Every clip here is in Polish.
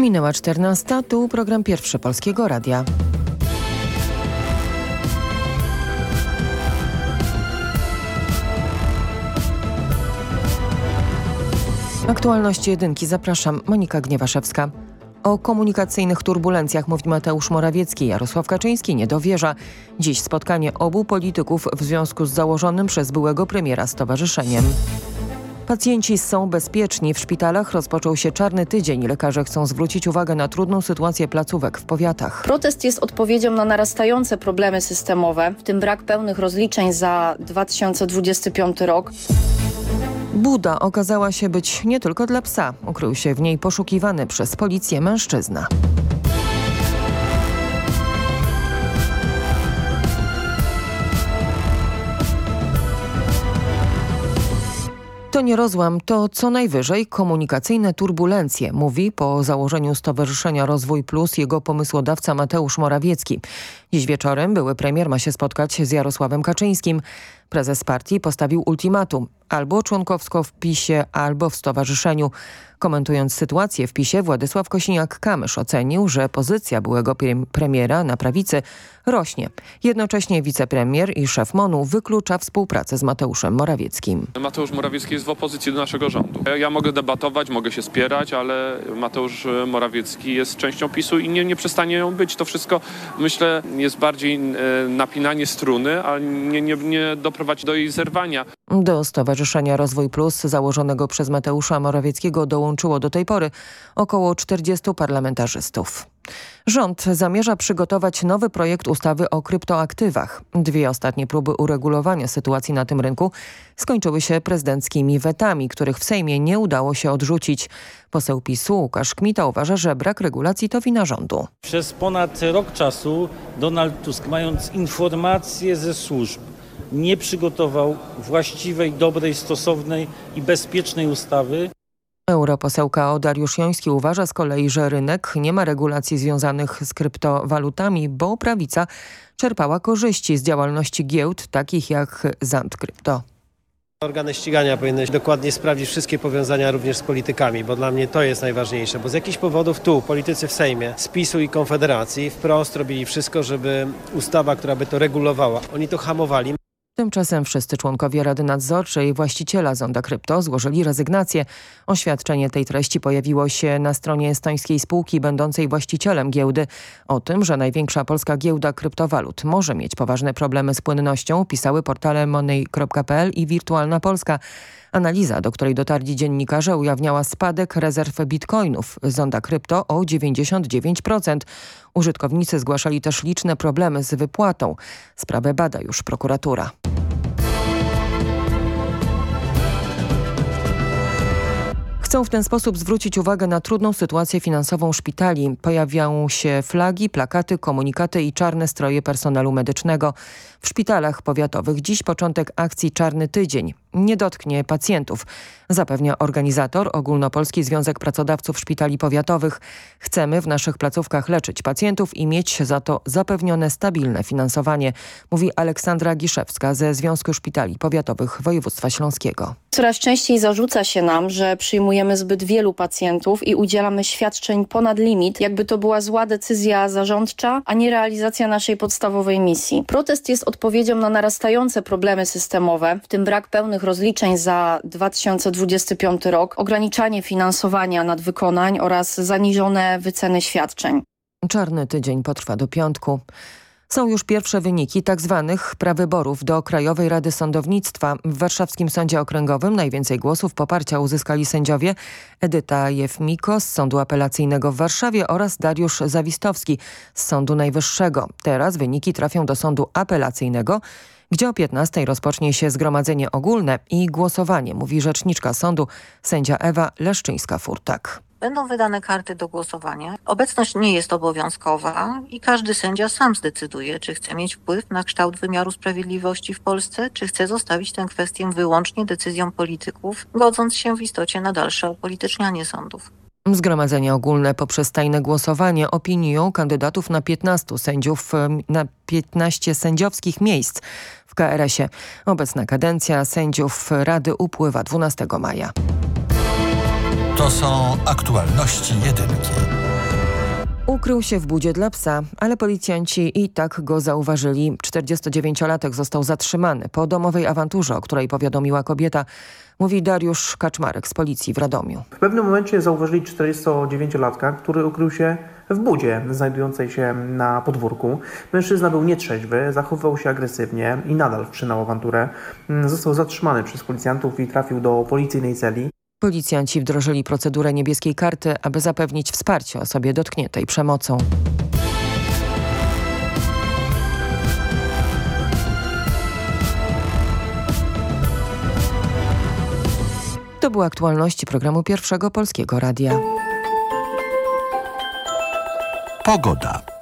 Minęła 14, tu program pierwszy Polskiego Radia. Aktualności jedynki zapraszam, Monika Gniewaszewska. O komunikacyjnych turbulencjach mówi Mateusz Morawiecki. Jarosław Kaczyński nie dowierza. Dziś spotkanie obu polityków w związku z założonym przez byłego premiera stowarzyszeniem. Pacjenci są bezpieczni. W szpitalach rozpoczął się czarny tydzień. Lekarze chcą zwrócić uwagę na trudną sytuację placówek w powiatach. Protest jest odpowiedzią na narastające problemy systemowe, w tym brak pełnych rozliczeń za 2025 rok. Buda okazała się być nie tylko dla psa. Ukrył się w niej poszukiwany przez policję mężczyzna. To nie rozłam, to co najwyżej komunikacyjne turbulencje, mówi po założeniu Stowarzyszenia Rozwój Plus jego pomysłodawca Mateusz Morawiecki. Dziś wieczorem były premier ma się spotkać z Jarosławem Kaczyńskim. Prezes partii postawił ultimatum albo członkowsko w PiSie, albo w stowarzyszeniu. Komentując sytuację w PiSie, Władysław Kosiniak-Kamysz ocenił, że pozycja byłego premiera na prawicy rośnie. Jednocześnie wicepremier i szef MONU wyklucza współpracę z Mateuszem Morawieckim. Mateusz Morawiecki jest w opozycji do naszego rządu. Ja mogę debatować, mogę się spierać, ale Mateusz Morawiecki jest częścią PiSu i nie, nie przestanie ją być. To wszystko, myślę, jest bardziej e, napinanie struny, a nie, nie, nie doprowadzi do jej zerwania. Do Stowarzyszenia Rozwój Plus założonego przez Mateusza Morawieckiego dołączyło do tej pory około 40 parlamentarzystów. Rząd zamierza przygotować nowy projekt ustawy o kryptoaktywach. Dwie ostatnie próby uregulowania sytuacji na tym rynku skończyły się prezydenckimi wetami, których w Sejmie nie udało się odrzucić. Poseł PiSu Łukasz Kmita uważa, że brak regulacji to wina rządu. Przez ponad rok czasu Donald Tusk mając informacje ze służb nie przygotował właściwej, dobrej, stosownej i bezpiecznej ustawy. Europosełka Dariusz Joński uważa z kolei, że rynek nie ma regulacji związanych z kryptowalutami, bo prawica czerpała korzyści z działalności giełd takich jak Zand Krypto. Organy ścigania powinny dokładnie sprawdzić wszystkie powiązania również z politykami, bo dla mnie to jest najważniejsze, bo z jakichś powodów tu politycy w Sejmie, z PiSu i Konfederacji wprost robili wszystko, żeby ustawa, która by to regulowała, oni to hamowali. Tymczasem wszyscy członkowie Rady Nadzorczej właściciela Zonda Krypto złożyli rezygnację. Oświadczenie tej treści pojawiło się na stronie estońskiej spółki będącej właścicielem giełdy. O tym, że największa polska giełda kryptowalut może mieć poważne problemy z płynnością pisały portale money.pl i Wirtualna Polska. Analiza, do której dotarli dziennikarze, ujawniała spadek rezerw bitcoinów Zonda Krypto o 99%. Użytkownicy zgłaszali też liczne problemy z wypłatą. Sprawę bada już prokuratura. Chcą w ten sposób zwrócić uwagę na trudną sytuację finansową szpitali. Pojawiają się flagi, plakaty, komunikaty i czarne stroje personelu medycznego. W szpitalach powiatowych dziś początek akcji Czarny Tydzień nie dotknie pacjentów, zapewnia organizator Ogólnopolski Związek Pracodawców Szpitali Powiatowych. Chcemy w naszych placówkach leczyć pacjentów i mieć za to zapewnione stabilne finansowanie, mówi Aleksandra Giszewska ze Związku Szpitali Powiatowych Województwa Śląskiego. Coraz częściej zarzuca się nam, że przyjmujemy zbyt wielu pacjentów i udzielamy świadczeń ponad limit, jakby to była zła decyzja zarządcza, a nie realizacja naszej podstawowej misji. Protest jest odpowiedzią na narastające problemy systemowe, w tym brak pełnych rozliczeń za 2025 rok, ograniczanie finansowania nadwykonań oraz zaniżone wyceny świadczeń. Czarny tydzień potrwa do piątku. Są już pierwsze wyniki tzw. Tak prawyborów do Krajowej Rady Sądownictwa. W Warszawskim Sądzie Okręgowym najwięcej głosów poparcia uzyskali sędziowie Edyta Jefmiko z Sądu Apelacyjnego w Warszawie oraz Dariusz Zawistowski z Sądu Najwyższego. Teraz wyniki trafią do Sądu Apelacyjnego gdzie o 15 rozpocznie się zgromadzenie ogólne i głosowanie, mówi rzeczniczka sądu sędzia Ewa Leszczyńska-Furtak. Będą wydane karty do głosowania. Obecność nie jest obowiązkowa i każdy sędzia sam zdecyduje, czy chce mieć wpływ na kształt wymiaru sprawiedliwości w Polsce, czy chce zostawić tę kwestię wyłącznie decyzją polityków, godząc się w istocie na dalsze upolitycznianie sądów. Zgromadzenie ogólne poprzez tajne głosowanie opiniują kandydatów na 15 sędziów, na 15 sędziowskich miejsc w KRS-ie. Obecna kadencja sędziów Rady upływa 12 maja. To są aktualności jedynki. Ukrył się w budzie dla psa, ale policjanci i tak go zauważyli. 49-latek został zatrzymany po domowej awanturze, o której powiadomiła kobieta, mówi Dariusz Kaczmarek z policji w Radomiu. W pewnym momencie zauważyli 49-latka, który ukrył się w budzie znajdującej się na podwórku. Mężczyzna był nietrzeźwy, zachowywał się agresywnie i nadal wszczynał awanturę. Został zatrzymany przez policjantów i trafił do policyjnej celi. Policjanci wdrożyli procedurę niebieskiej karty, aby zapewnić wsparcie osobie dotkniętej przemocą. To były aktualności programu Pierwszego Polskiego Radia. Pogoda.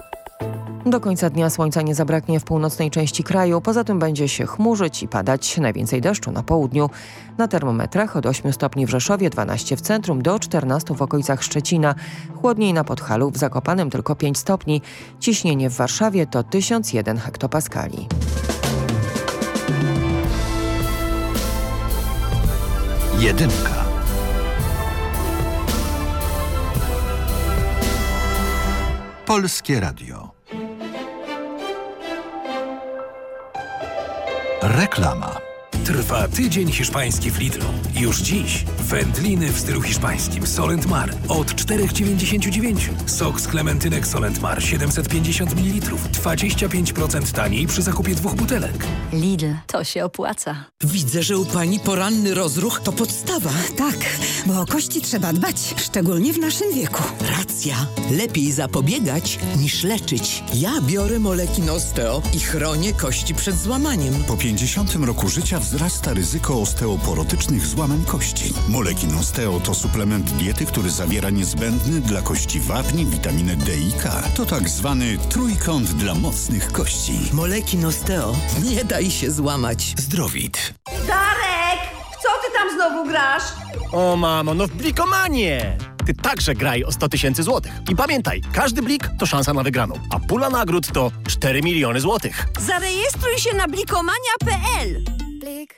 Do końca dnia słońca nie zabraknie w północnej części kraju, poza tym będzie się chmurzyć i padać najwięcej deszczu na południu. Na termometrach od 8 stopni w Rzeszowie, 12 w centrum do 14 w okolicach Szczecina. Chłodniej na Podhalu, w Zakopanem tylko 5 stopni. Ciśnienie w Warszawie to 1001 hektopaskali. Jedynka. Polskie Radio. Reklama. Trwa tydzień hiszpański w Lidlu. Już dziś wędliny w stylu hiszpańskim Solent Mar od 4,99. Sok z klementynek Solent Mar 750 ml. 25% taniej przy zakupie dwóch butelek. Lidl, to się opłaca. Widzę, że u pani poranny rozruch to podstawa. Tak, bo o kości trzeba dbać, szczególnie w naszym wieku. Racja. Lepiej zapobiegać niż leczyć. Ja biorę moleki Nosteo i chronię kości przed złamaniem. Po 50 roku życia wzrasta ryzyko osteoporotycznych złamań kości. Moleki Nosteo to suplement diety, który zawiera niezbędny dla kości wapni, witaminę D i K. To tak zwany trójkąt dla mocnych kości. Moleki Nosteo. Nie daj się złamać. Zdrowit. Darek! W co ty tam znowu grasz? O mamo, no w Blikomanie! Ty także graj o 100 tysięcy złotych. I pamiętaj, każdy blik to szansa na wygraną, a pula nagród to 4 miliony złotych. Zarejestruj się na blikomania.pl Blik.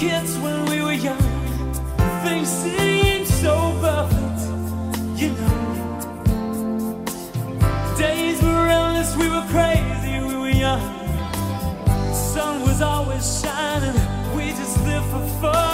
kids when we were young, things seemed so perfect, you know. Days were endless, we were crazy, we were young. Sun was always shining, we just lived for fun.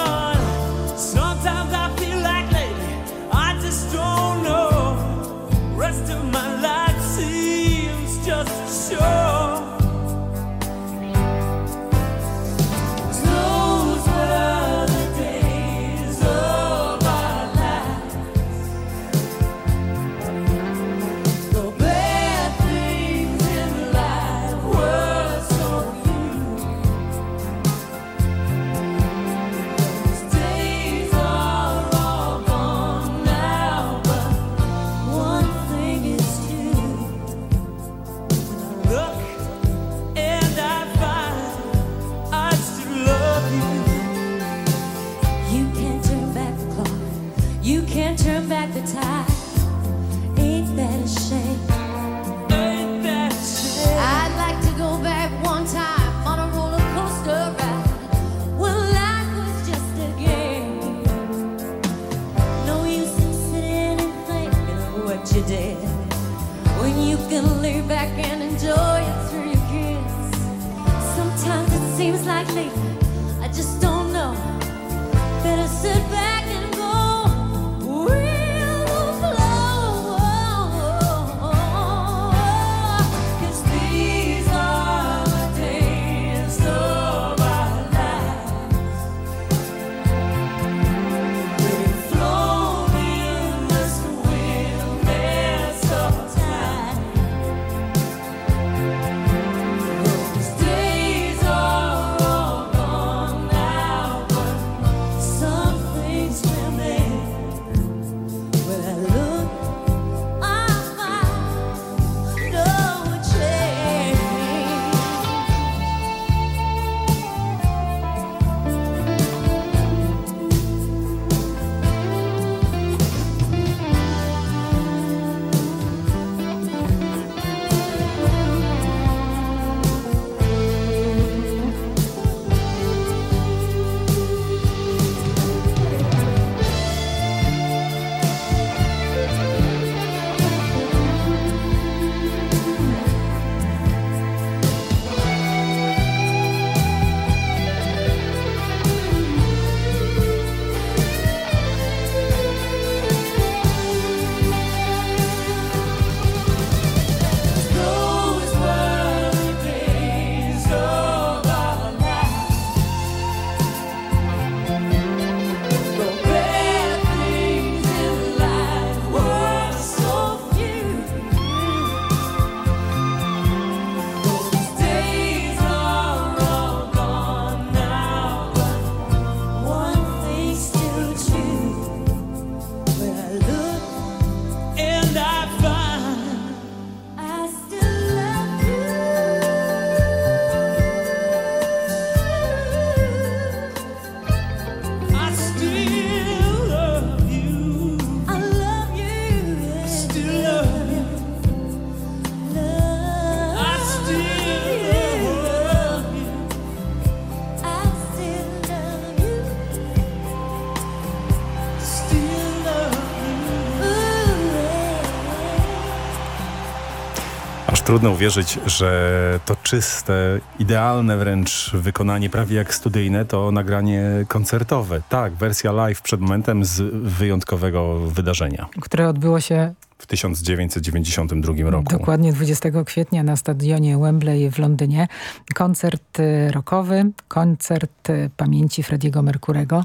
Trudno uwierzyć, że to czyste, idealne wręcz wykonanie, prawie jak studyjne, to nagranie koncertowe. Tak, wersja live przed momentem z wyjątkowego wydarzenia które odbyło się w 1992 roku. dokładnie 20 kwietnia na stadionie Wembley w Londynie. Koncert y, rockowy, koncert y, pamięci Frediego Mercurego.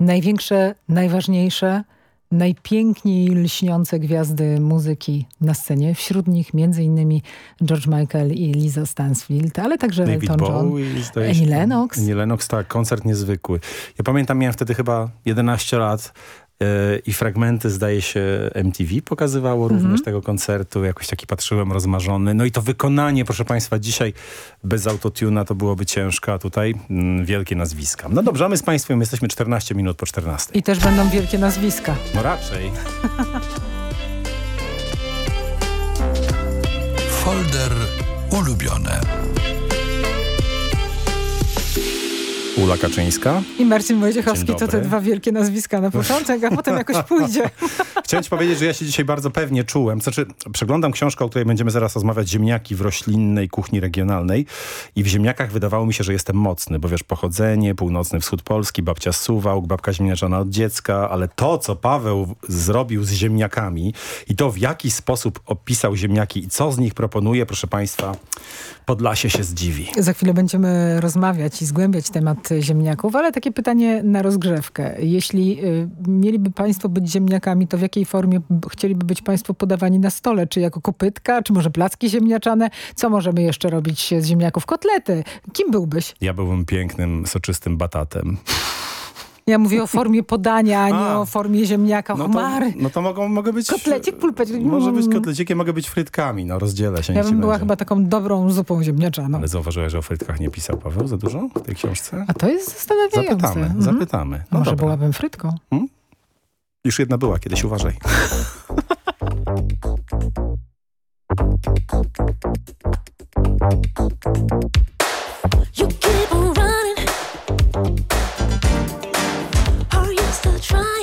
Największe, najważniejsze, najpiękniej lśniące gwiazdy muzyki na scenie. Wśród nich innymi George Michael i Lisa Stansfield, ale także David Elton John, Bowie. Annie Lennox. Annie Lennox, tak, koncert niezwykły. Ja pamiętam, miałem wtedy chyba 11 lat i fragmenty, zdaje się, MTV pokazywało Mhm. również tego koncertu. Jakoś taki patrzyłem rozmarzony. No i to wykonanie, proszę państwa, dzisiaj bez autotuna to byłoby ciężko, a tutaj mm, wielkie nazwiska. No dobrze, a my z państwem jesteśmy 14 minut po 14. I też będą wielkie nazwiska. No raczej. Folder ulubione. Ula Kaczyńska. I Marcin Wojciechowski to te dwa wielkie nazwiska na początek, a potem jakoś pójdzie. Chciałem ci powiedzieć, że ja się dzisiaj bardzo pewnie czułem. Znaczy, przeglądam książkę, o której będziemy zaraz rozmawiać, Ziemniaki w roślinnej kuchni regionalnej i w ziemniakach wydawało mi się, że jestem mocny, bo wiesz, pochodzenie, północny wschód Polski, babcia z Suwałk, babka ziemniaczana od dziecka, ale to, co Paweł zrobił z ziemniakami i to, w jaki sposób opisał ziemniaki i co z nich proponuje, proszę państwa, Podlasie się zdziwi. Za chwilę będziemy rozmawiać i zgłębiać temat ziemniaków, ale takie pytanie na rozgrzewkę. Jeśli y, mieliby Państwo być ziemniakami, to w jakiej formie chcieliby być Państwo podawani na stole? Czy jako kopytka, czy może placki ziemniaczane? Co możemy jeszcze robić z ziemniaków? Kotlety. Kim byłbyś? Ja byłbym pięknym, soczystym batatem. Ja mówię o formie podania, a nie A. o formie ziemniaka. No to, no to mogą, mogę być... Kotlecik, pulpecik. Może być Mm. kotlecikiem, mogę być frytkami. No rozdzielę się, Ja bym była będzie. chyba taką dobrą zupą ziemniaczaną. Ale zauważyłeś, że o frytkach nie pisał Paweł za dużo w tej książce? A to jest zastanawiające. Zapytamy, Mhm. zapytamy. No Może dobra. byłabym frytką. Już jedna była kiedyś, uważaj. You keep on running. Trying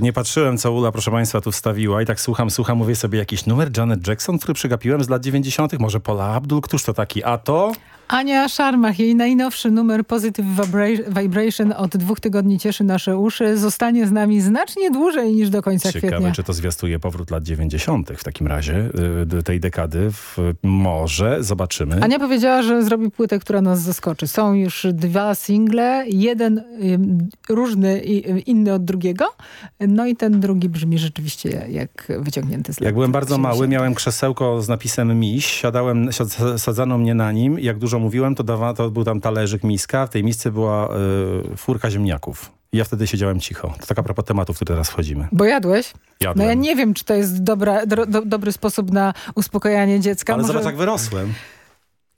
Nie patrzyłem, co Ula, proszę państwa, tu wstawiła i tak słucham, słucham, mówię sobie jakiś numer Janet Jackson, który przegapiłem z lat 90. Może Paula Abdul, któż to taki? A to? Ania Szarmach, jej najnowszy numer Positive Vibra- Vibration od dwóch tygodni cieszy nasze uszy. Zostanie z nami znacznie dłużej niż do końca Ciekawe, kwietnia. czy to zwiastuje powrót lat 90. w takim razie, y, tej dekady. W, może, zobaczymy. Ania powiedziała, że zrobi płytę, która nas zaskoczy. Są już dwa single, jeden różny i inny od drugiego. No i ten drugi brzmi rzeczywiście jak wyciągnięty z lat Jak byłem bardzo 80. mały, miałem krzesełko z napisem miś, siadałem, siad- sadzano mnie na nim. Jak dużo mówiłem, to, dawa, to był tam talerzyk, miska. W tej misce była y, furka ziemniaków. I ja wtedy siedziałem cicho. To tak a propos tematu, w który teraz wchodzimy. Bo jadłeś? Jadłem. No ja nie wiem, czy to jest dobra, do, do, dobry sposób na uspokajanie dziecka. Ale Może... zobacz, jak wyrosłem.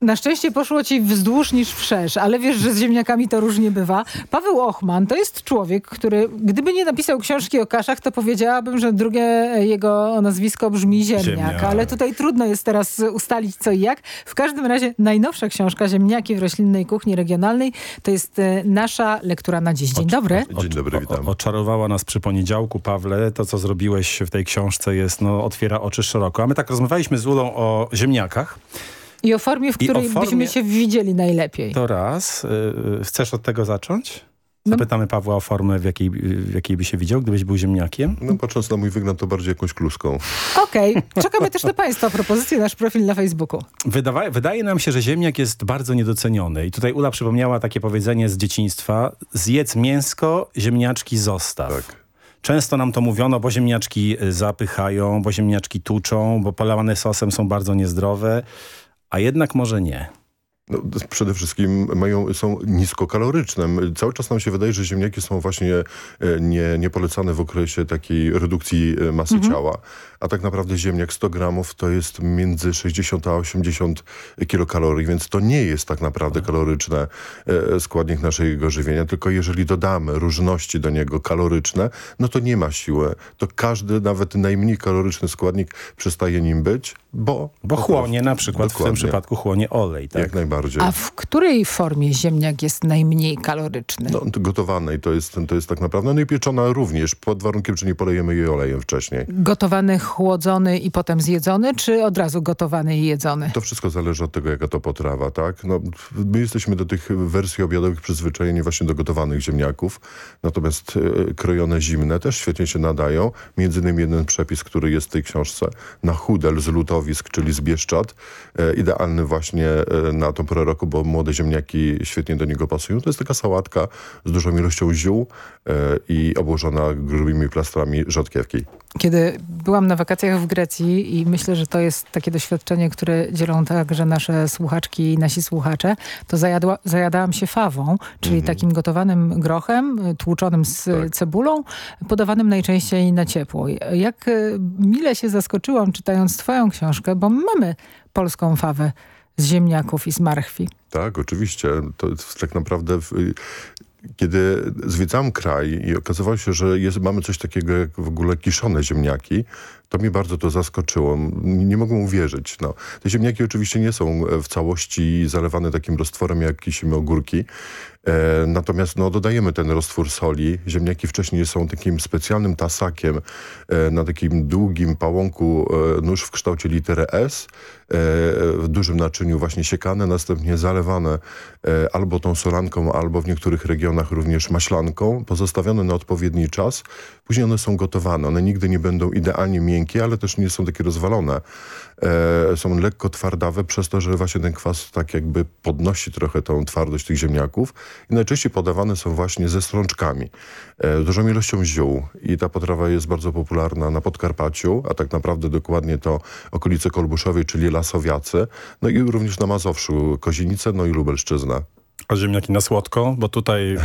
Na szczęście poszło ci wzdłuż niż wszerz, ale wiesz, że z ziemniakami to różnie bywa. Paweł Ochman to jest człowiek, który gdyby nie napisał książki o kaszach, to powiedziałabym, że drugie jego nazwisko brzmi ziemniak, Ziemniak. ale tutaj trudno jest teraz ustalić co i jak. W każdym razie najnowsza książka Ziemniaki w roślinnej kuchni regionalnej to jest e, nasza lektura na dziś. Dzień dobry. Dzień dobry, witam. O, oczarowała nas przy poniedziałku, Pawle. To, co zrobiłeś w tej książce jest, no, otwiera oczy szeroko. A my tak rozmawialiśmy z Ulą o ziemniakach. I o formie, w której formie- byśmy się widzieli najlepiej. To raz. Y, y, chcesz od tego zacząć? No. Zapytamy Pawła o formę, w jakiej, w jakiej by się widział, gdybyś był ziemniakiem. No patrząc na mój wygląd, to bardziej jakąś kluską. Okej, czekamy też na Państwa propozycje, nasz profil na Facebooku. Wydawa wydaje nam się, że ziemniak jest bardzo niedoceniony. I tutaj Ula przypomniała takie powiedzenie z dzieciństwa. Zjedz mięsko, ziemniaczki zostaw. Tak. Często nam to mówiono, bo ziemniaczki y, zapychają, bo ziemniaczki tuczą, bo polewane sosem są bardzo niezdrowe. A jednak może nie. No, przede wszystkim mają, są niskokaloryczne. Cały czas nam się wydaje, że ziemniaki są właśnie e, nie, niepolecane w okresie takiej redukcji e, masy ciała. A tak naprawdę ziemniak 100 gramów to jest między 60 a 80 kilokalorii, więc to nie jest tak naprawdę kaloryczne e, składnik naszego żywienia, tylko jeżeli dodamy różności do niego kaloryczne, no to nie ma siły. To każdy, nawet najmniej kaloryczny składnik przestaje nim być, bo... Bo chłonie na przykład, w tym Dokładnie. przypadku chłonie olej. Tak? Jak najbardziej. A w której formie ziemniak jest najmniej kaloryczny? No, to gotowanej to jest, to jest tak naprawdę, no i pieczona również, pod warunkiem, czy nie polejemy jej olejem wcześniej. Gotowany, chłodzony i potem zjedzony, czy od razu gotowany i jedzony? To wszystko zależy od tego, jaka to potrawa, tak? No, my jesteśmy do tych wersji obiadowych przyzwyczajeni właśnie do gotowanych ziemniaków, natomiast e, krojone zimne też świetnie się nadają. Między innymi jeden przepis, który jest w tej książce, na chudel z lutowisk, czyli z Bieszczad, e, idealny właśnie e, na tą porę roku, bo młode ziemniaki świetnie do niego pasują. To jest taka sałatka z dużą ilością ziół e, i obłożona grubymi plastrami rzodkiewki. Kiedy byłam na wakacjach w Grecji i myślę, że to jest takie doświadczenie, które dzielą także nasze słuchaczki i nasi słuchacze, to zajadła, zajadałam się fawą, czyli takim gotowanym grochem, tłuczonym z y, cebulą, podawanym najczęściej na ciepło. Jak mile się zaskoczyłam czytając twoją książkę, bo mamy polską fawę z ziemniaków i z marchwi. Tak, oczywiście. To jest tak naprawdę... W, kiedy zwiedzałem kraj i okazywało się, że jest, mamy coś takiego jak w ogóle kiszone ziemniaki, to mnie bardzo to zaskoczyło. Nie, mogłem uwierzyć. No. Te ziemniaki oczywiście nie są w całości zalewane takim roztworem, jak kisimy ogórki, E, natomiast no, dodajemy ten roztwór soli. Ziemniaki wcześniej są takim specjalnym tasakiem e, na takim długim pałąku e, nóż w kształcie litery S, w dużym naczyniu właśnie siekane, następnie zalewane albo tą solanką, albo w niektórych regionach również maślanką, pozostawione na odpowiedni czas. Później one są gotowane. One nigdy nie będą idealnie miękkie, ale też nie są takie rozwalone. Są lekko twardawe przez to, że właśnie ten kwas tak jakby podnosi trochę tą twardość tych ziemniaków i najczęściej podawane są właśnie ze strączkami, e, dużą ilością ziół i ta potrawa jest bardzo popularna na Podkarpaciu, a tak naprawdę dokładnie to okolice Kolbuszowej, czyli Lasowiacy, no i również na Mazowszu, Kozienice, no i Lubelszczyzna. A ziemniaki na słodko, bo tutaj e,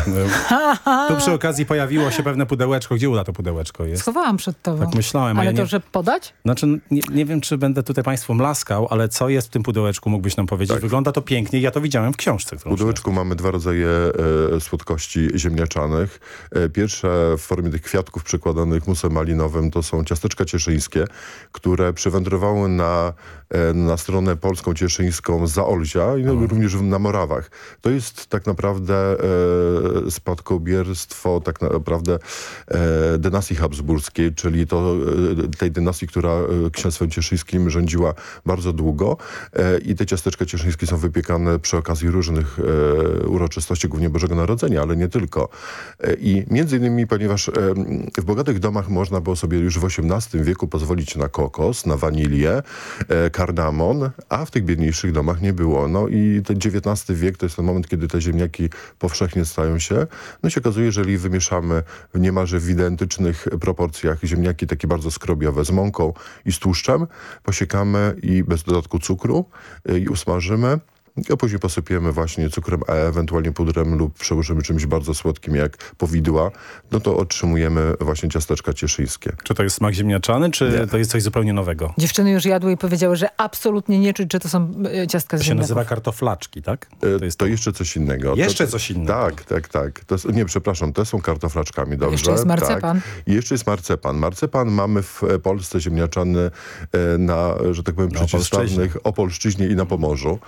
tu przy okazji pojawiło się pewne pudełeczko. Gdzie uda to pudełeczko jest? Schowałam przed tobą. Tak myślałem. Ale ja to, nie... że podać? Znaczy, nie, nie, wiem, czy będę tutaj państwu mlaskał, ale co jest w tym pudełeczku, mógłbyś nam powiedzieć? Tak. Wygląda to pięknie. Ja to widziałem w książce. W pudełeczku mamy dwa rodzaje e, słodkości ziemniaczanych. E, pierwsze w formie tych kwiatków przykładanych musem malinowym to są ciasteczka cieszyńskie, które przywędrowały na, e, na stronę polską cieszyńską za Olzia i no, również na Morawach. To jest tak naprawdę e, spadkobierstwo tak naprawdę e, dynastii habsburskiej, czyli to e, tej dynastii, która e, księstwem cieszyńskim rządziła bardzo długo e, i te ciasteczka cieszyńskie są wypiekane przy okazji różnych e, uroczystości, głównie Bożego Narodzenia, ale nie tylko. E, I między innymi, ponieważ w bogatych domach można było sobie już w XVIII wieku pozwolić na kokos, na wanilię, kardamon, a w tych biedniejszych domach nie było. No i ten XIX wiek to jest ten moment, kiedy te ziemniaki powszechnie stają się. No się okazuje, jeżeli wymieszamy niemalże w identycznych proporcjach ziemniaki takie bardzo skrobiowe z mąką i z tłuszczem, posiekamy i bez dodatku cukru y, i usmażymy. A później posypiemy właśnie cukrem, a ewentualnie pudrem lub przełożymy czymś bardzo słodkim jak powidła, no to otrzymujemy właśnie ciasteczka cieszyńskie. Czy to jest smak ziemniaczany, czy nie. to jest coś zupełnie nowego? Dziewczyny już jadły i powiedziały, że absolutnie nie czuć, czy to są e, ciastka z To się ziemniaków. nazywa kartoflaczki, tak? To, jest to jeszcze coś innego. Jeszcze to, coś innego. Tak, tak, tak. To jest, nie, przepraszam, to są kartoflaczkami, dobrze? Jeszcze jest marcepan. Tak. I jeszcze jest marcepan. Marcepan mamy w e, Polsce ziemniaczany e, na, że tak powiem, przeciwstawnych Opolszczyźnie i na Pomorzu.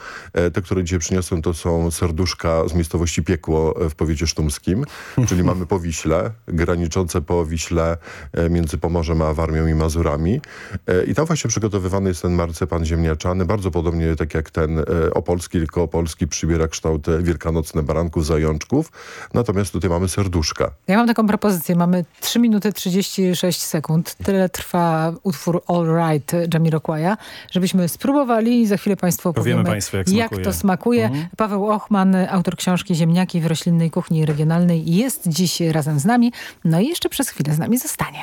Te, które dzisiaj przyniosłem, to są serduszka z miejscowości Piekło e, w powiecie sztumskim, czyli mamy po Wiśle, graniczące po Wiśle e, między Pomorzem a Warmią i Mazurami. E, I tam właśnie przygotowywany jest ten marcepan ziemniaczany, bardzo podobnie tak jak ten opolski, tylko opolski przybiera kształt wielkanocne baranków, zajączków. Natomiast tutaj mamy serduszka. Ja mam taką propozycję. Mamy 3 minuty 36 sekund. Tyle trwa utwór All Right Jamiroquaia, żebyśmy spróbowali i za chwilę Państwu Powiemy opowiemy, państwu, jak smakuje. To smakuje. Mhm. Paweł Ochman, autor książki Ziemniaki w roślinnej kuchni regionalnej jest dziś razem z nami. No i jeszcze przez chwilę z nami zostanie.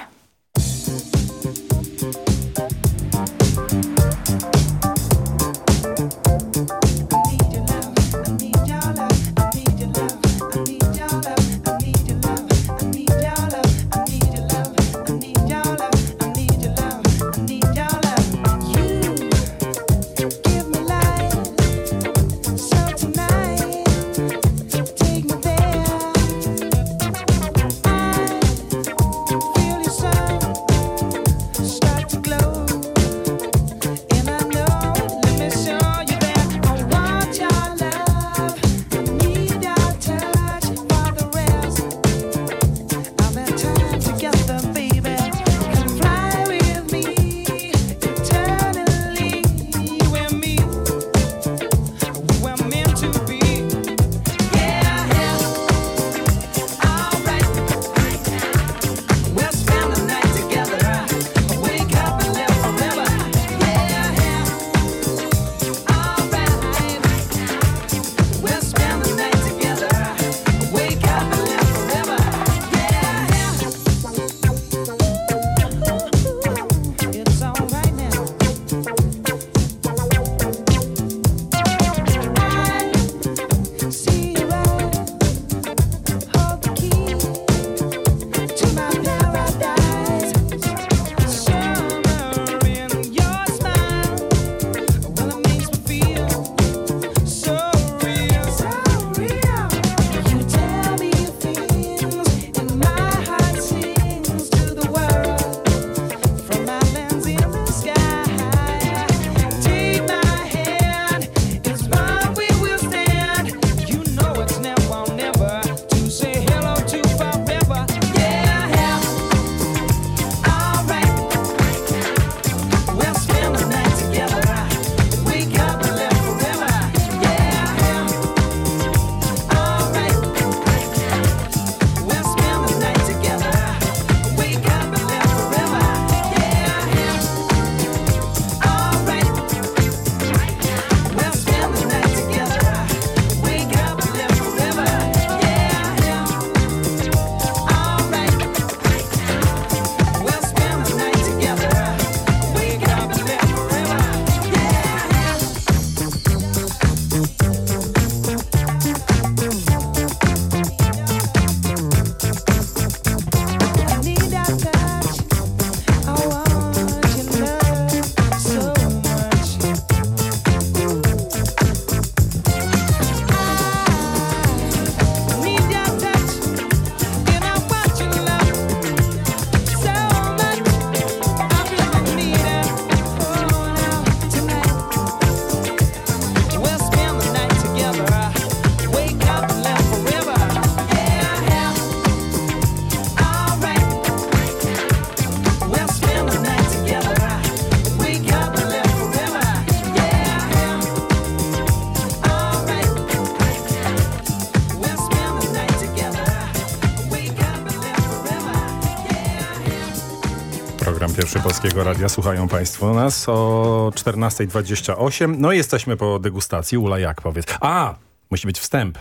Polskiego Radia. Słuchają Państwo nas o 14.28. No i jesteśmy po degustacji. Ula, jak powiedz? A! Musi być wstęp.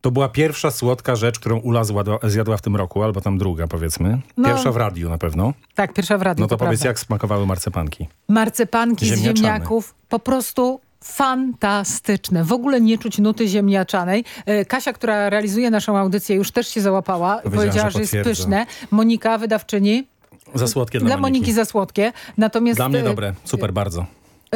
To była pierwsza słodka rzecz, którą Ula zjadła, zjadła w tym roku, albo tam druga powiedzmy. No. Pierwsza w radiu na pewno. Tak, pierwsza w radiu, No to, to powiedz, prawda. jak smakowały marcepanki? Marcepanki z ziemniaków po prostu fantastyczne. W ogóle nie czuć nuty ziemniaczanej. E, Kasia, która realizuje naszą audycję, już też się załapała. Powiedziała, że że jest pyszne. Monika, wydawczyni. Za słodkie dla, Dla Moniki za słodkie. Natomiast Dla mnie e, dobre, super bardzo.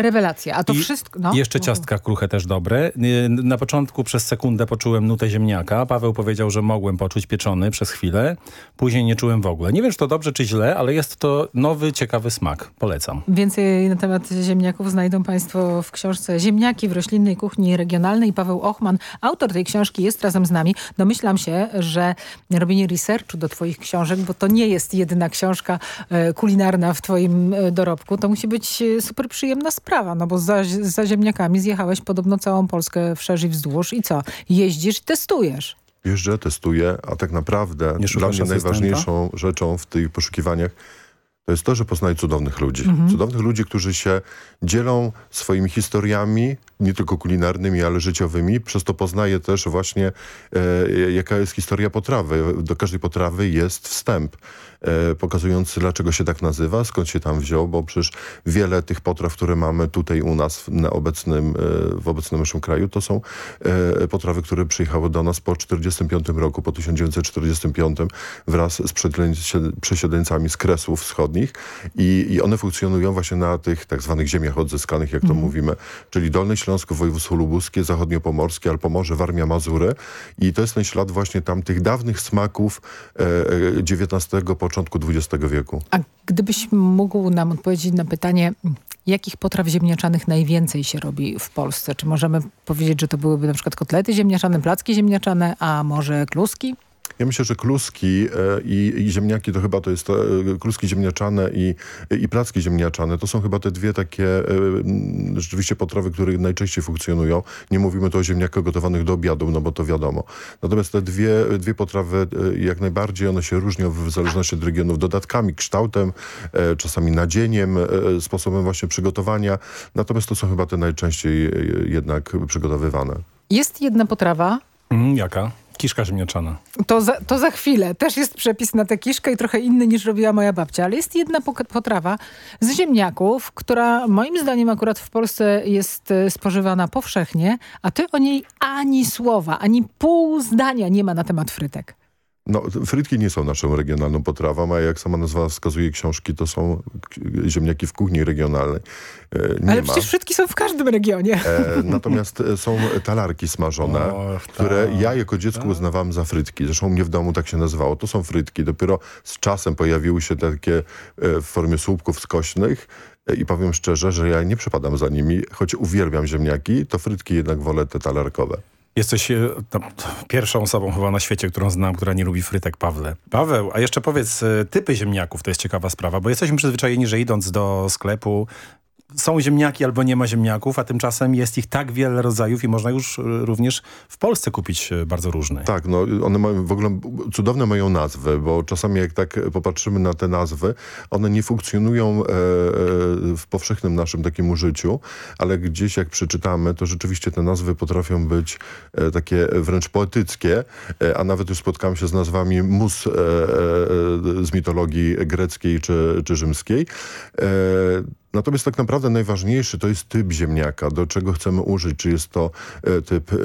Rewelacja. A to I wszystko... No. Jeszcze ciastka kruche też dobre. Na początku przez sekundę poczułem nutę ziemniaka. Paweł powiedział, że mogłem poczuć pieczony przez chwilę. Później nie czułem w ogóle. Nie wiem, czy to dobrze, czy źle, ale jest to nowy, ciekawy smak. Polecam. Więcej na temat ziemniaków znajdą Państwo w książce Ziemniaki w roślinnej kuchni regionalnej. Paweł Ochman, autor tej książki, jest razem z nami. Domyślam się, że robienie researchu do Twoich książek, bo to nie jest jedyna książka e, kulinarna w Twoim e, dorobku, to musi być e, super przyjemna sprawa, no bo za, za ziemniakami zjechałeś podobno całą Polskę wszerz i wzdłuż i co? Jeździsz i testujesz. Jeżdżę, testuję, a tak naprawdę dla mnie asystenta? najważniejszą rzeczą w tych poszukiwaniach to jest to, że poznaję cudownych ludzi. Mhm. Cudownych ludzi, którzy się dzielą swoimi historiami, nie tylko kulinarnymi, ale życiowymi. Przez to poznaję też właśnie, e, jaka jest historia potrawy. Do każdej potrawy jest wstęp, pokazujący, dlaczego się tak nazywa, skąd się tam wziął, bo przecież wiele tych potraw, które mamy tutaj u nas na obecnym, e, w obecnym naszym kraju, to są e, potrawy, które przyjechały do nas po 1945 roku, po 1945 wraz z przesiedleńcami z Kresów Wschodnich i, i one funkcjonują właśnie na tych tak zwanych ziemiach odzyskanych, jak to mówimy, czyli Dolny Śląsk, województwo lubuskie, zachodniopomorskie, Alpomorze, Warmia, Mazury. I to jest ten ślad właśnie tam tych dawnych smaków e, e, XIX, początku XX wieku. A gdybyś mógł nam odpowiedzieć na pytanie, jakich potraw ziemniaczanych najwięcej się robi w Polsce? Czy możemy powiedzieć, że to byłyby na przykład kotlety ziemniaczane, placki ziemniaczane, a może kluski? Ja myślę, że kluski e, i, i ziemniaki to chyba to jest to, e, kluski ziemniaczane i, i placki ziemniaczane. To są chyba te dwie takie e, rzeczywiście potrawy, które najczęściej funkcjonują. Nie mówimy tu o ziemniakach gotowanych do obiadu, no bo to wiadomo. Natomiast te dwie, dwie potrawy jak najbardziej one się różnią w zależności od regionów dodatkami, kształtem, czasami nadzieniem, sposobem właśnie przygotowania. Natomiast to są chyba te najczęściej jednak przygotowywane. Jest jedna potrawa, Mm, jaka? Kiszka ziemniaczana. to za, to za chwilę. Też jest przepis na tę kiszkę i trochę inny niż robiła moja babcia, ale jest jedna potrawa z ziemniaków, która moim zdaniem akurat w Polsce jest e, spożywana powszechnie, a ty o niej ani słowa, ani pół zdania nie ma na temat frytek. No, frytki nie są naszą regionalną potrawą, a jak sama nazwa wskazuje książki, to są ziemniaki w kuchni regionalnej. E, nie ale ma. przecież frytki są w każdym regionie. E, natomiast e, są talarki smażone, O, które ja jako dziecko uznawałem za frytki. Zresztą u mnie w domu tak się nazywało. To są frytki. Dopiero z czasem pojawiły się takie e, w formie słupków skośnych i powiem szczerze, że ja nie przepadam za nimi. Choć uwielbiam ziemniaki, to frytki jednak wolę te talarkowe. Jesteś tam, pierwszą osobą chyba na świecie, którą znam, która nie lubi frytek, Pawle. Paweł, a jeszcze powiedz, e, typy ziemniaków to jest ciekawa sprawa, bo jesteśmy przyzwyczajeni, że idąc do sklepu są ziemniaki albo nie ma ziemniaków, a tymczasem jest ich tak wiele rodzajów i można już e, również w Polsce kupić e, bardzo różne. Tak, no one mają w ogóle cudowne mają nazwy, bo czasami jak tak popatrzymy na te nazwy, one nie funkcjonują e, e, w powszechnym naszym takim użyciu, ale gdzieś jak przeczytamy, to rzeczywiście te nazwy potrafią być e, takie wręcz poetyckie, e, a nawet już spotkałem się z nazwami mus z mitologii greckiej czy, czy rzymskiej. E, Natomiast tak naprawdę najważniejszy to jest typ ziemniaka, do czego chcemy użyć. Czy jest to e, typ e,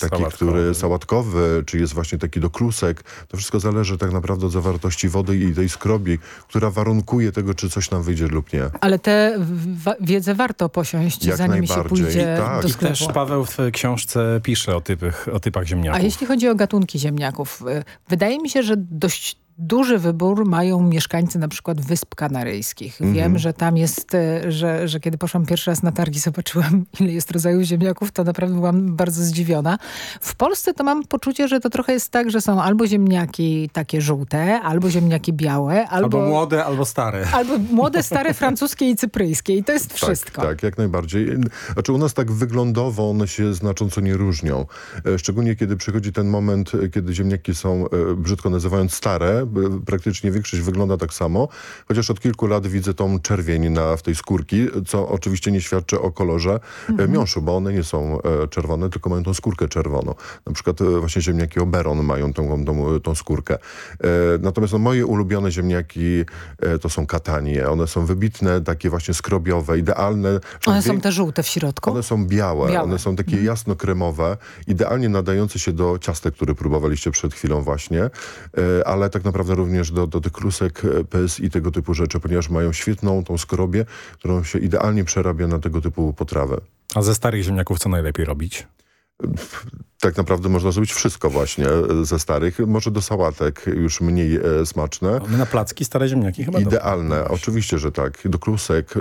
taki, Sałatkowy. który sałatkowy, czy jest właśnie taki do klusek. To wszystko zależy tak naprawdę od zawartości wody i tej skrobi, która warunkuje tego, czy coś nam wyjdzie lub nie. Ale tę wiedzę warto posiąść, Jak zanim się pójdzie tak. do I sklepu. też Paweł w książce pisze o, typych, o typach A ziemniaków. jeśli chodzi o gatunki ziemniaków, y, wydaje mi się, że dość duży wybór mają mieszkańcy na przykład Wysp Kanaryjskich. Mhm. Wiem, że tam jest, y, że, że kiedy poszłam pierwszy raz na targi, zobaczyłam ile jest rodzajów ziemniaków, to naprawdę byłam bardzo zdziwiona. W Polsce to mam poczucie, że to trochę jest tak, że są albo ziemniaki takie żółte, albo ziemniaki białe, albo... Albo młode, albo stare. Albo młode, stare, francuskie i cypryjskie. I to jest wszystko. Tak, tak, jak najbardziej. Znaczy u nas tak wyglądowo one się znacząco nie różnią. E, Szczególnie kiedy przychodzi ten moment, e, kiedy ziemniaki są, e, brzydko nazywając stare, Praktycznie większość wygląda tak samo, chociaż od kilku lat widzę tą czerwień na, w tej skórki, co oczywiście nie świadczy o kolorze mhm. miąższu, bo one nie są czerwone, tylko mają tą skórkę czerwoną. Na przykład właśnie ziemniaki Oberon mają tą, tą, tą skórkę. Natomiast no, moje ulubione ziemniaki to są katanie. One są wybitne, takie właśnie skrobiowe, idealne. One są te żółte w środku? One są białe, białe. one są takie mhm. jasno-kremowe, idealnie nadające się do ciastek, które próbowaliście przed chwilą właśnie, e, ale tak naprawdę również do, do tych klusek, e, pys i tego typu rzeczy, ponieważ mają świetną tą skrobię, którą się idealnie przerabia na tego typu potrawę. A ze starych ziemniaków co najlepiej robić? tak naprawdę można zrobić wszystko właśnie e, ze starych. Może do sałatek już mniej e, smaczne. No, na placki stare ziemniaki chyba Idealne, do... oczywiście, że tak. Do klusek e,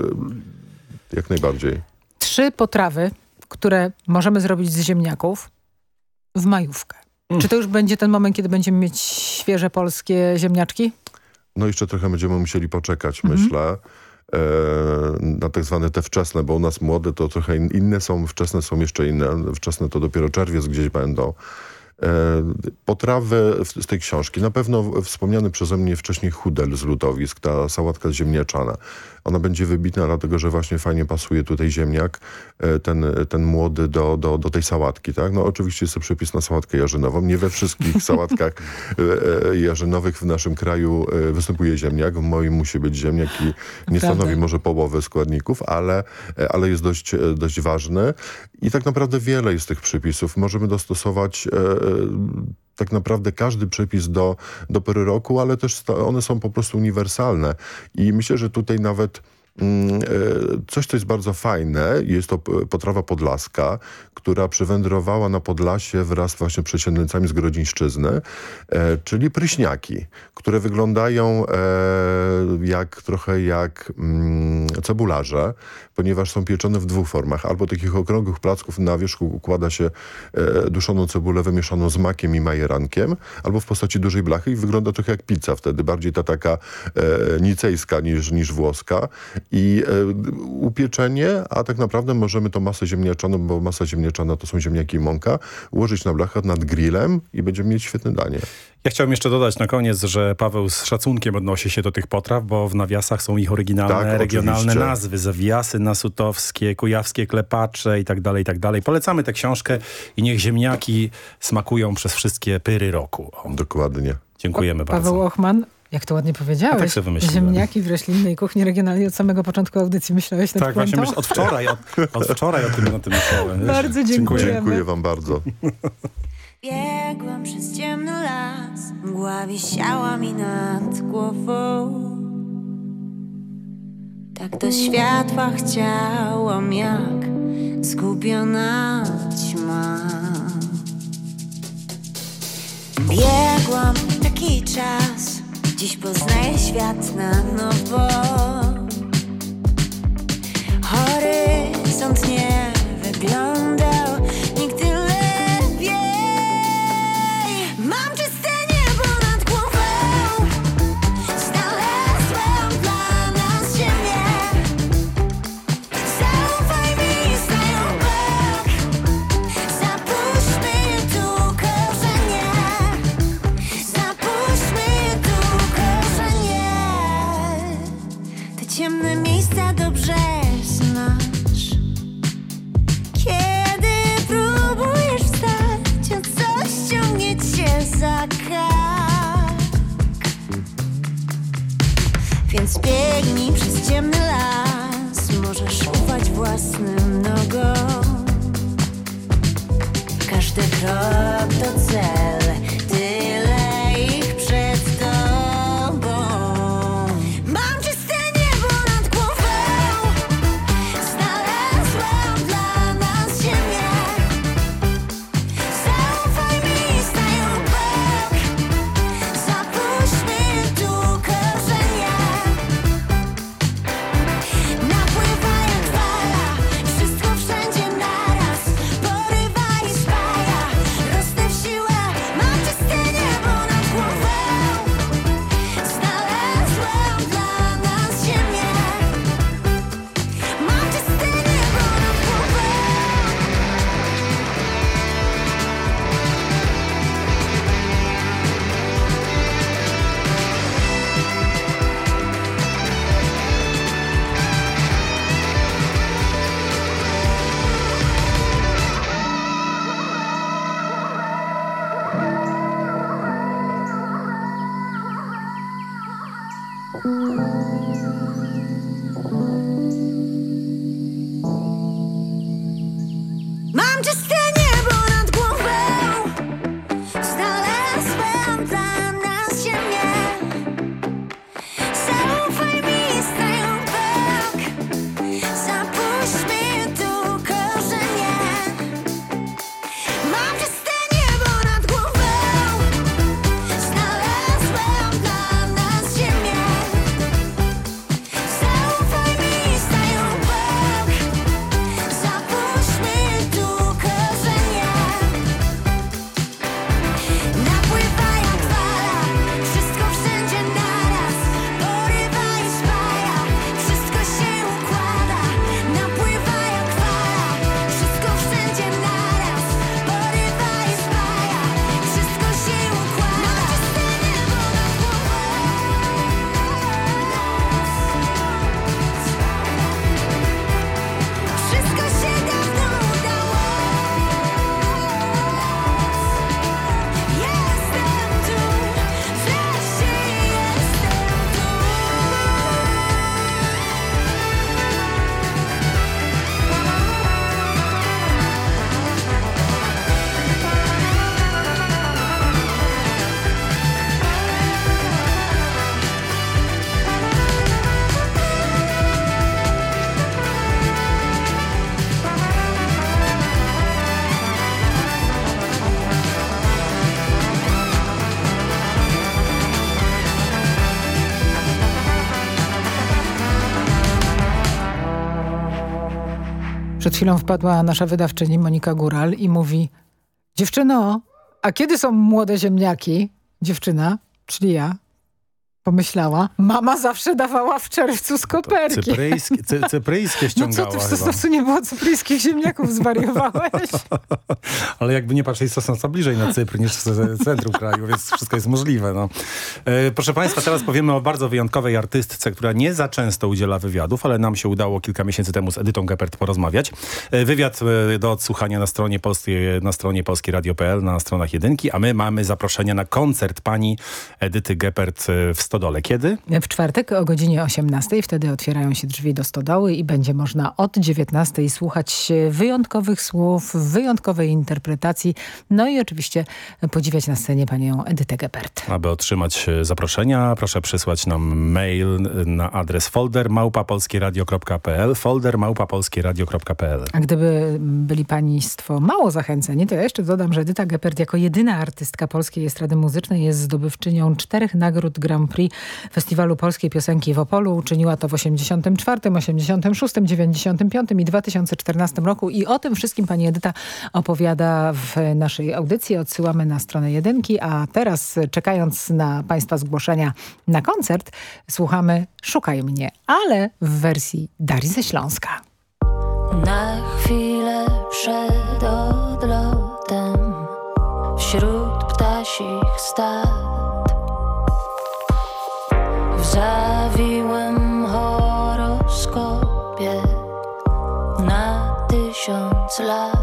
jak najbardziej. Trzy potrawy, które możemy zrobić z ziemniaków w majówkę. Czy to już będzie ten moment, kiedy będziemy mieć świeże polskie ziemniaczki? No jeszcze trochę będziemy musieli poczekać, -hmm. myślę. E, na tak zwane te wczesne, bo u nas młode to trochę inne są, wczesne są jeszcze inne. Wczesne to dopiero czerwiec gdzieś będą. E, potrawy z tej książki. Na pewno wspomniany przeze mnie wcześniej chudel z lutowisk, ta sałatka ziemniaczana. Ona będzie wybitna, dlatego że właśnie fajnie pasuje tutaj ziemniak, e, ten, ten młody do, do, do tej sałatki. Tak? No oczywiście jest to przepis na sałatkę jarzynową. Nie we wszystkich sałatkach e, jarzynowych w naszym kraju występuje ziemniak. W moim musi być ziemniak i nie stanowi może połowy składników, ale, ale jest dość, dość ważny. I tak naprawdę wiele jest tych przepisów. Możemy dostosować tak naprawdę każdy przepis do, do pory roku, ale też one są po prostu uniwersalne. I myślę, że tutaj nawet coś, co jest bardzo fajne, jest to potrawa podlaska, która przywędrowała na Podlasie wraz właśnie przedsiębiorcami z Grodzińszczyzny, e, czyli pryśniaki, które wyglądają e, jak trochę jak mm, cebularze, ponieważ są pieczone w dwóch formach. Albo takich okrągłych placków na wierzchu układa się e, duszoną cebulę wymieszaną z makiem i majerankiem, albo w postaci dużej blachy i wygląda trochę jak pizza wtedy, bardziej ta taka e, nicejska niż, niż włoska. I e, upieczenie, a tak naprawdę możemy tą masę ziemniaczaną, bo masa ziemniaczana to są ziemniaki i mąka, ułożyć na blachach nad grillem i będziemy mieć świetne danie. Ja chciałem jeszcze dodać na koniec, że Paweł z szacunkiem odnosi się do tych potraw, bo w nawiasach są ich oryginalne, tak, regionalne oczywiście. nazwy. Zawiasy nasutowskie, kujawskie klepacze i tak dalej, i tak dalej. Polecamy tę książkę i niech ziemniaki smakują przez wszystkie pyry roku. O. Dokładnie. Dziękujemy pa bardzo. Paweł Ochman. Jak to ładnie powiedziałeś. tak Ziemniaki w roślinnej kuchni regionalnej od samego początku audycji myślałeś nad Tak, właśnie myśl, od wczoraj, od, od wczoraj o tym, o tym myślałem. Bardzo dziękuję. Dziękuję wam bardzo. Biegłam przez ciemny las, mgła wisiała mi nad głową. Tak do światła chciałam jak zgubiona ćma. Biegłam taki czas, dziś poznaję świat na nowo. Horyzont nie wyglądał Biegnij przez ciemny las, możesz ufać własnym nogom. Każdy krok to cel. Chwilą wpadła nasza wydawczyni Monika Góral i mówi dziewczyno, a kiedy są młode ziemniaki? Dziewczyna, czyli ja, pomyślała, mama zawsze dawała w czerwcu z koperki. Cypryjskie, cy, cypryjskie No ściągała co ty w. Sosnowcu nie było cypryjskich ziemniaków, zwariowałeś? Ale jakby nie patrzeć, Sosnowca bliżej na Cypr niż z- centrum kraju, więc wszystko jest możliwe. No. E, proszę Państwa, teraz powiemy o bardzo wyjątkowej artystce, która nie za często udziela wywiadów, ale nam się udało kilka miesięcy temu z Edytą Geppert porozmawiać. E, wywiad e, do odsłuchania na stronie, polskiej, na stronie polskieradio.pl, na stronach jedynki, a my mamy zaproszenie na koncert pani Edyty Geppert e, w Stodole. Kiedy? W czwartek o godzinie 18 wtedy otwierają się drzwi do stodoły i będzie można od 19 słuchać wyjątkowych słów, wyjątkowej interpretacji, no i oczywiście podziwiać na scenie panią Edytę Geppert. Aby otrzymać e, zaproszenia, proszę przysłać nam mail na adres foldermałpapolskieradio.pl foldermałpapolskieradio.pl A gdyby byli państwo mało zachęceni, to ja jeszcze dodam, że Edyta Geppert jako jedyna artystka polskiej estrady muzycznej jest zdobywczynią czterech nagród Grand Prix Festiwalu Polskiej Piosenki w Opolu. Uczyniła to w 84, 86, 95 i 2014 roku i o tym wszystkim pani Edyta opowiada w naszej audycji. Odsyłamy na stronę jedynki, a teraz czekając na państwa zgłoszenia na koncert, słuchamy Szukaj mnie, ale w wersji Darii ze Śląska. Na chwilę przed odlotem wśród ptasich stad sola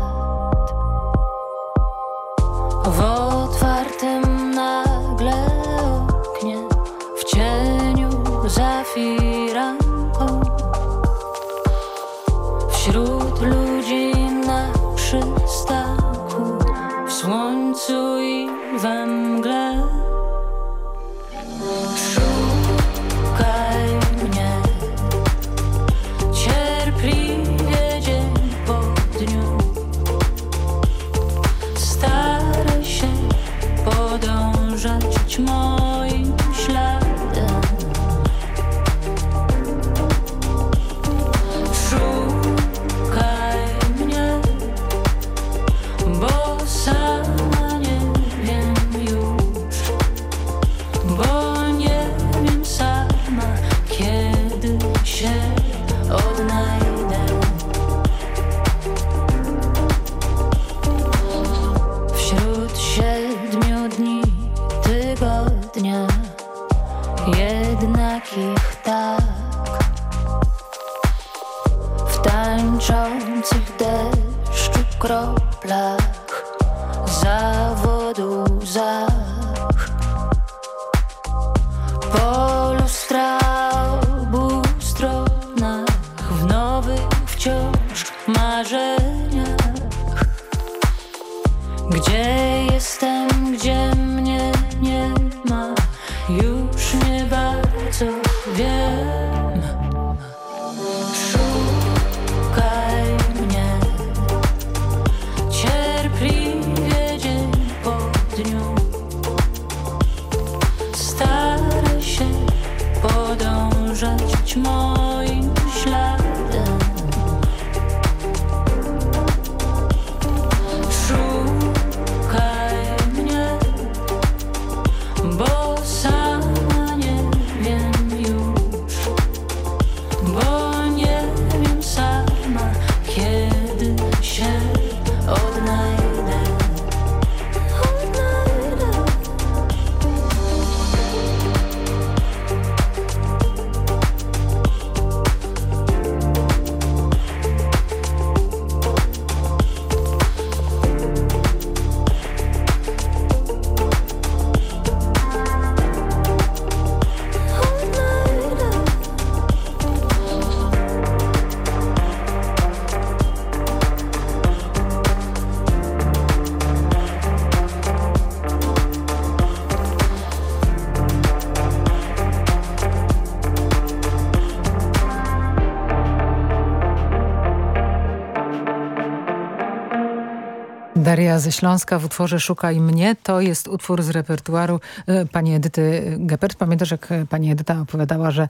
Daria ze Śląska w utworze Szukaj mnie. To jest utwór z repertuaru e, pani Edyty Geppert. Pamiętasz, jak e, pani Edyta opowiadała, że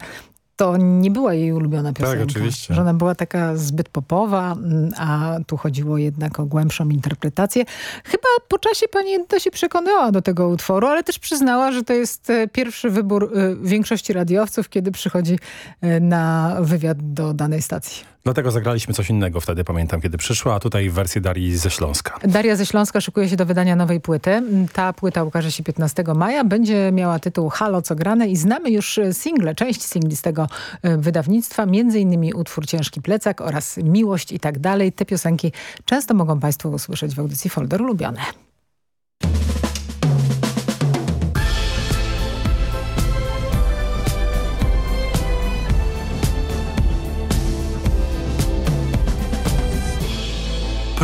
to nie była jej ulubiona piosenka. Tak, oczywiście. Że ona była taka zbyt popowa, a tu chodziło jednak o głębszą interpretację. Chyba po czasie pani Edyta się przekonała do tego utworu, ale też przyznała, że to jest e, pierwszy wybór większości radiowców, kiedy przychodzi na wywiad do danej stacji. Dlatego zagraliśmy coś innego wtedy, pamiętam, kiedy przyszła, a tutaj wersję Darii ze Śląska. Daria ze Śląska szykuje się do wydania nowej płyty. Ta płyta ukaże się 15 maja. Będzie miała tytuł Halo, co grane i znamy już single, część singli z tego e, wydawnictwa, między innymi utwór Ciężki plecak oraz Miłość i tak dalej. Te piosenki często mogą Państwo usłyszeć w audycji Folder Ulubione.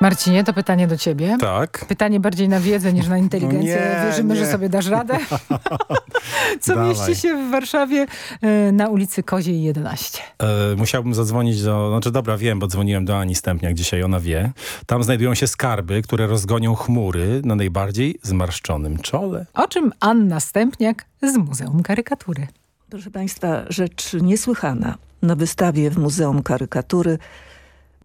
Marcinie, to pytanie do ciebie. Tak. Pytanie bardziej na wiedzę niż na inteligencję. Nie, Wierzymy, nie. że sobie dasz radę. Co Dawaj. mieści się w Warszawie e, na ulicy Koziej 11. E, musiałbym zadzwonić do... Znaczy dobra, wiem, bo dzwoniłem do Ani Stępniak, dzisiaj ona wie. Tam znajdują się skarby, które rozgonią chmury na najbardziej zmarszczonym czole. O czym Anna Stępniak z Muzeum Karykatury. Proszę Państwa, rzecz niesłychana. Na wystawie w Muzeum Karykatury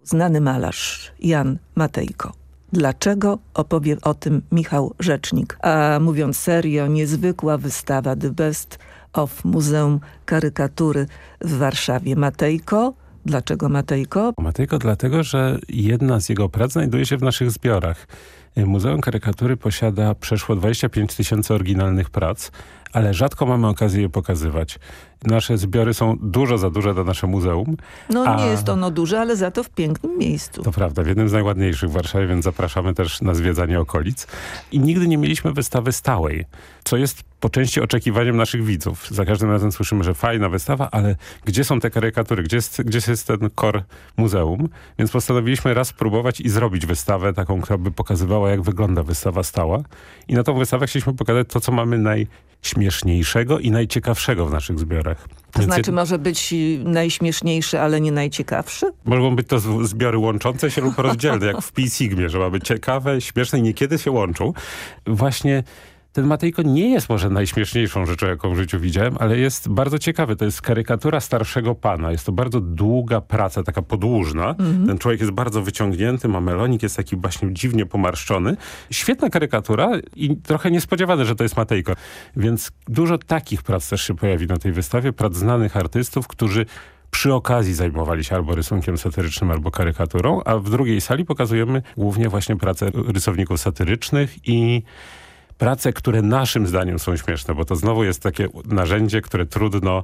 znany malarz Jan Matejko. Dlaczego opowie o tym Michał Rzecznik? A mówiąc serio, niezwykła wystawa The Best of Muzeum Karykatury w Warszawie. Matejko? Dlaczego Matejko? Matejko dlatego, że jedna z jego prac znajduje się w naszych zbiorach. Muzeum Karykatury posiada przeszło 25 tysięcy oryginalnych prac, ale rzadko mamy okazję je pokazywać. Nasze zbiory są dużo za duże do nasze muzeum. No a... nie jest ono duże, ale za to w pięknym miejscu. To prawda, w jednym z najładniejszych w Warszawie, więc zapraszamy też na zwiedzanie okolic. I nigdy nie mieliśmy wystawy stałej, co jest po części oczekiwaniem naszych widzów. Za każdym razem słyszymy, że fajna wystawa, ale gdzie są te karykatury? Gdzie jest, gdzie jest ten kor muzeum? Więc postanowiliśmy raz spróbować i zrobić wystawę taką, która by pokazywała, jak wygląda wystawa stała. I na tą wystawę chcieliśmy pokazać to, co mamy najśmieszniejszego i najciekawszego w naszych zbiorach. To Więc znaczy może być najśmieszniejszy, ale nie najciekawszy? Mogą być to zbiory łączące się lub rozdzielne, jak w Pi Sigmie, że ma być ciekawe, śmieszne i niekiedy się łączą. Właśnie ten Matejko nie jest może najśmieszniejszą rzeczą, jaką w życiu widziałem, ale jest bardzo ciekawy. To jest karykatura starszego pana. Jest to bardzo długa praca, taka podłużna. Mhm. Ten człowiek jest bardzo wyciągnięty, ma melonik, jest taki właśnie dziwnie pomarszczony. Świetna karykatura i trochę niespodziewane, że to jest Matejko. Więc dużo takich prac też się pojawi na tej wystawie. Prac znanych artystów, którzy przy okazji zajmowali się albo rysunkiem satyrycznym, albo karykaturą, a w drugiej sali pokazujemy głównie właśnie prace rysowników satyrycznych i prace, które naszym zdaniem są śmieszne, bo to znowu jest takie narzędzie, które trudno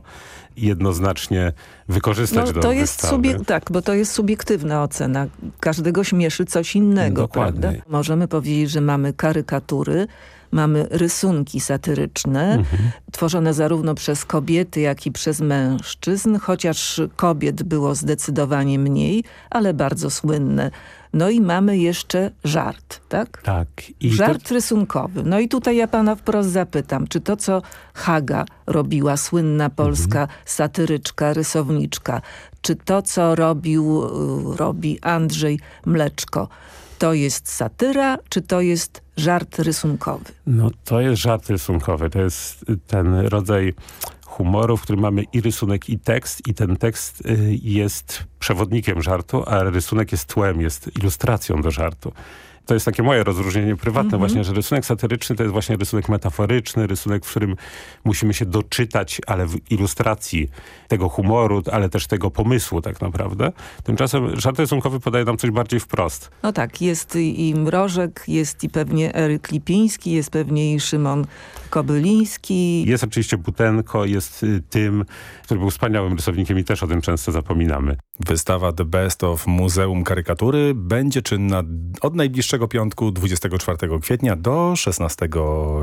jednoznacznie wykorzystać No, do to jest wystawy. tak, bo to jest subiektywna ocena. Każdego śmieszy coś innego, Dokładnie. prawda? Możemy powiedzieć, że mamy karykatury, mamy rysunki satyryczne, Mhm. tworzone zarówno przez kobiety, jak i przez mężczyzn, chociaż kobiet było zdecydowanie mniej, ale bardzo słynne. No i mamy jeszcze żart, tak? Tak. I Żart rysunkowy. No i tutaj ja pana wprost zapytam, czy to, co Haga robiła, słynna polska Mhm. satyryczka, rysowniczka, czy to, co robił, y, robi Andrzej Mleczko, to jest satyra, czy to jest żart rysunkowy? No to jest żart rysunkowy. To jest ten rodzaj humoru, w którym mamy i rysunek, i tekst. I ten tekst y, jest przewodnikiem żartu, a rysunek jest tłem, jest ilustracją do żartu. To jest takie moje rozróżnienie prywatne Mhm. właśnie, że rysunek satyryczny to jest właśnie rysunek metaforyczny, rysunek, w którym musimy się doczytać, ale w ilustracji tego humoru, ale też tego pomysłu tak naprawdę. Tymczasem żart rysunkowy podaje nam coś bardziej wprost. No tak, jest i i Mrożek, jest i pewnie Eryk Lipiński, jest pewnie i Szymon Kobyliński. Jest oczywiście Butenko, jest y, tym, który był wspaniałym rysownikiem i też o tym często zapominamy. Wystawa The Best of Muzeum Karykatury będzie czynna od najbliższego piątku 24 kwietnia do 16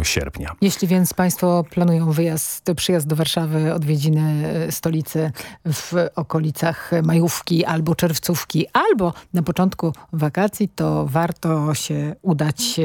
sierpnia. Jeśli więc Państwo planują wyjazd, przyjazd do Warszawy, odwiedziny e, stolicy w okolicach majówki albo czerwcówki, albo na początku wakacji, to warto się udać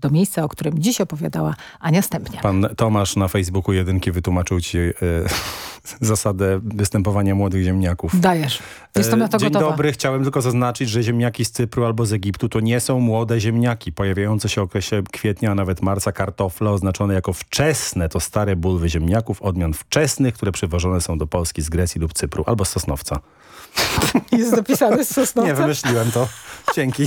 do miejsca, o którym dziś opowiadała Ania Stępnia. Pan Tomasz na Facebooku Jedynki wytłumaczył ci y, zasadę występowania młodych ziemniaków. Dajesz. E, Jestem na to Dzień gotowa. dobry. Chciałem tylko zaznaczyć, że ziemniaki z Cypru albo z Egiptu to nie są młode ziemniaki. Pojawiające się w okresie kwietnia, a nawet marca kartofle oznaczone jako wczesne to stare bulwy ziemniaków odmian wczesnych, które przywożone są do Polski z Grecji lub Cypru albo z Sosnowca. Jest dopisane z Sosnowca? Nie, wymyśliłem to. Dzięki.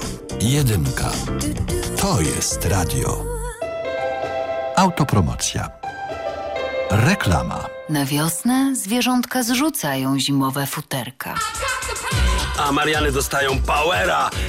Jedynka. To jest radio. Autopromocja. Reklama. Na wiosnę zwierzątka zrzucają zimowe futerka. A Mariany dostają powera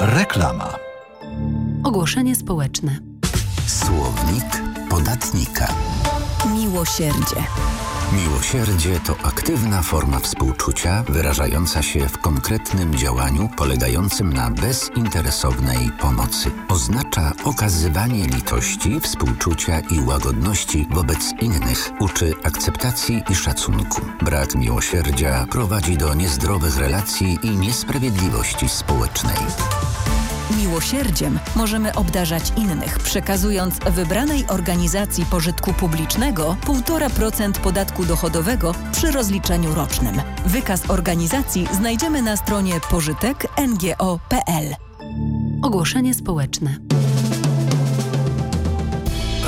Reklama. Ogłoszenie społeczne. Słownik podatnika. Miłosierdzie. Miłosierdzie to aktywna forma współczucia wyrażająca się w konkretnym działaniu polegającym na bezinteresownej pomocy. Oznacza okazywanie litości, współczucia i łagodności wobec innych. Uczy akceptacji i szacunku. Brak miłosierdzia prowadzi do niezdrowych relacji i niesprawiedliwości społecznej. Miłosierdziem możemy obdarzać innych, przekazując wybranej organizacji pożytku publicznego 1,5% podatku dochodowego przy rozliczeniu rocznym. Wykaz organizacji znajdziemy na stronie pożytek.ngo.pl. Ogłoszenie społeczne.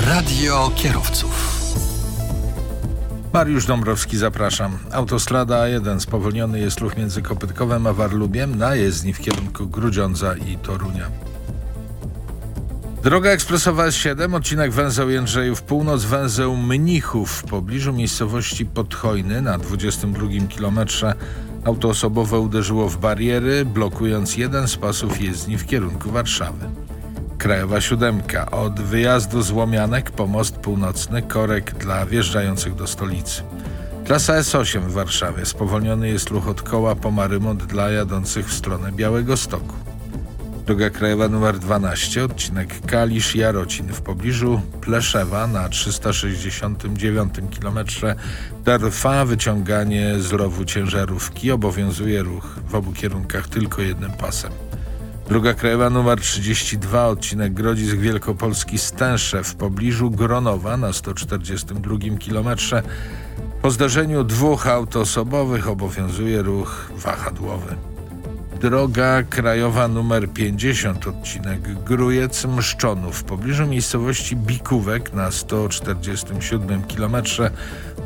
Radio kierowców. Mariusz Dąbrowski, zapraszam. Autostrada A1 spowolniony jest ruch między Kopytkowem a Warlubiem na jezdni w kierunku Grudziądza i Torunia. Droga ekspresowa S7, odcinek węzeł Jędrzejów Północ, węzeł Mnichów w pobliżu miejscowości Podchojny na 22 kilometrze. Auto osobowe uderzyło w bariery, blokując jeden z pasów jezdni w kierunku Warszawy. Krajowa Siódemka. Od wyjazdu z Łomianek po most północny, korek dla wjeżdżających do stolicy. Trasa S8 w Warszawie. Spowolniony jest ruch od koła po Marymont dla jadących w stronę Białego Stoku. Droga krajowa nr 12, odcinek Kalisz-Jarocin w pobliżu Pleszewa na 369 km trwa wyciąganie z rowu ciężarówki. Obowiązuje ruch w obu kierunkach tylko jednym pasem. Droga krajowa nr 32, odcinek Grodzisk Wielkopolski Stęsze w pobliżu Gronowa na 142 km. Po zdarzeniu dwóch aut osobowych obowiązuje ruch wahadłowy. Droga krajowa nr 50, odcinek Grujec-Mszczonów w pobliżu miejscowości Bikówek na 147 km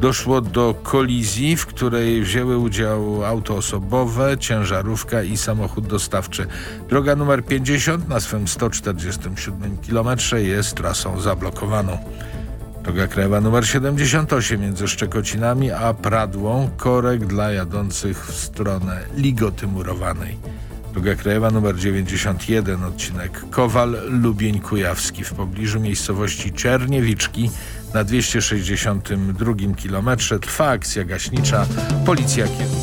doszło do kolizji, w której wzięły udział auto osobowe, ciężarówka i samochód dostawczy. Droga nr 50 na swym 147 km jest trasą zablokowaną. Droga krajowa nr 78 między Szczekocinami a Pradłą, korek dla jadących w stronę Ligoty Murowanej. Droga krajowa nr 91, odcinek Kowal-Lubień-Kujawski w pobliżu miejscowości Czerniewiczki na 262 km trwa akcja gaśnicza. Policja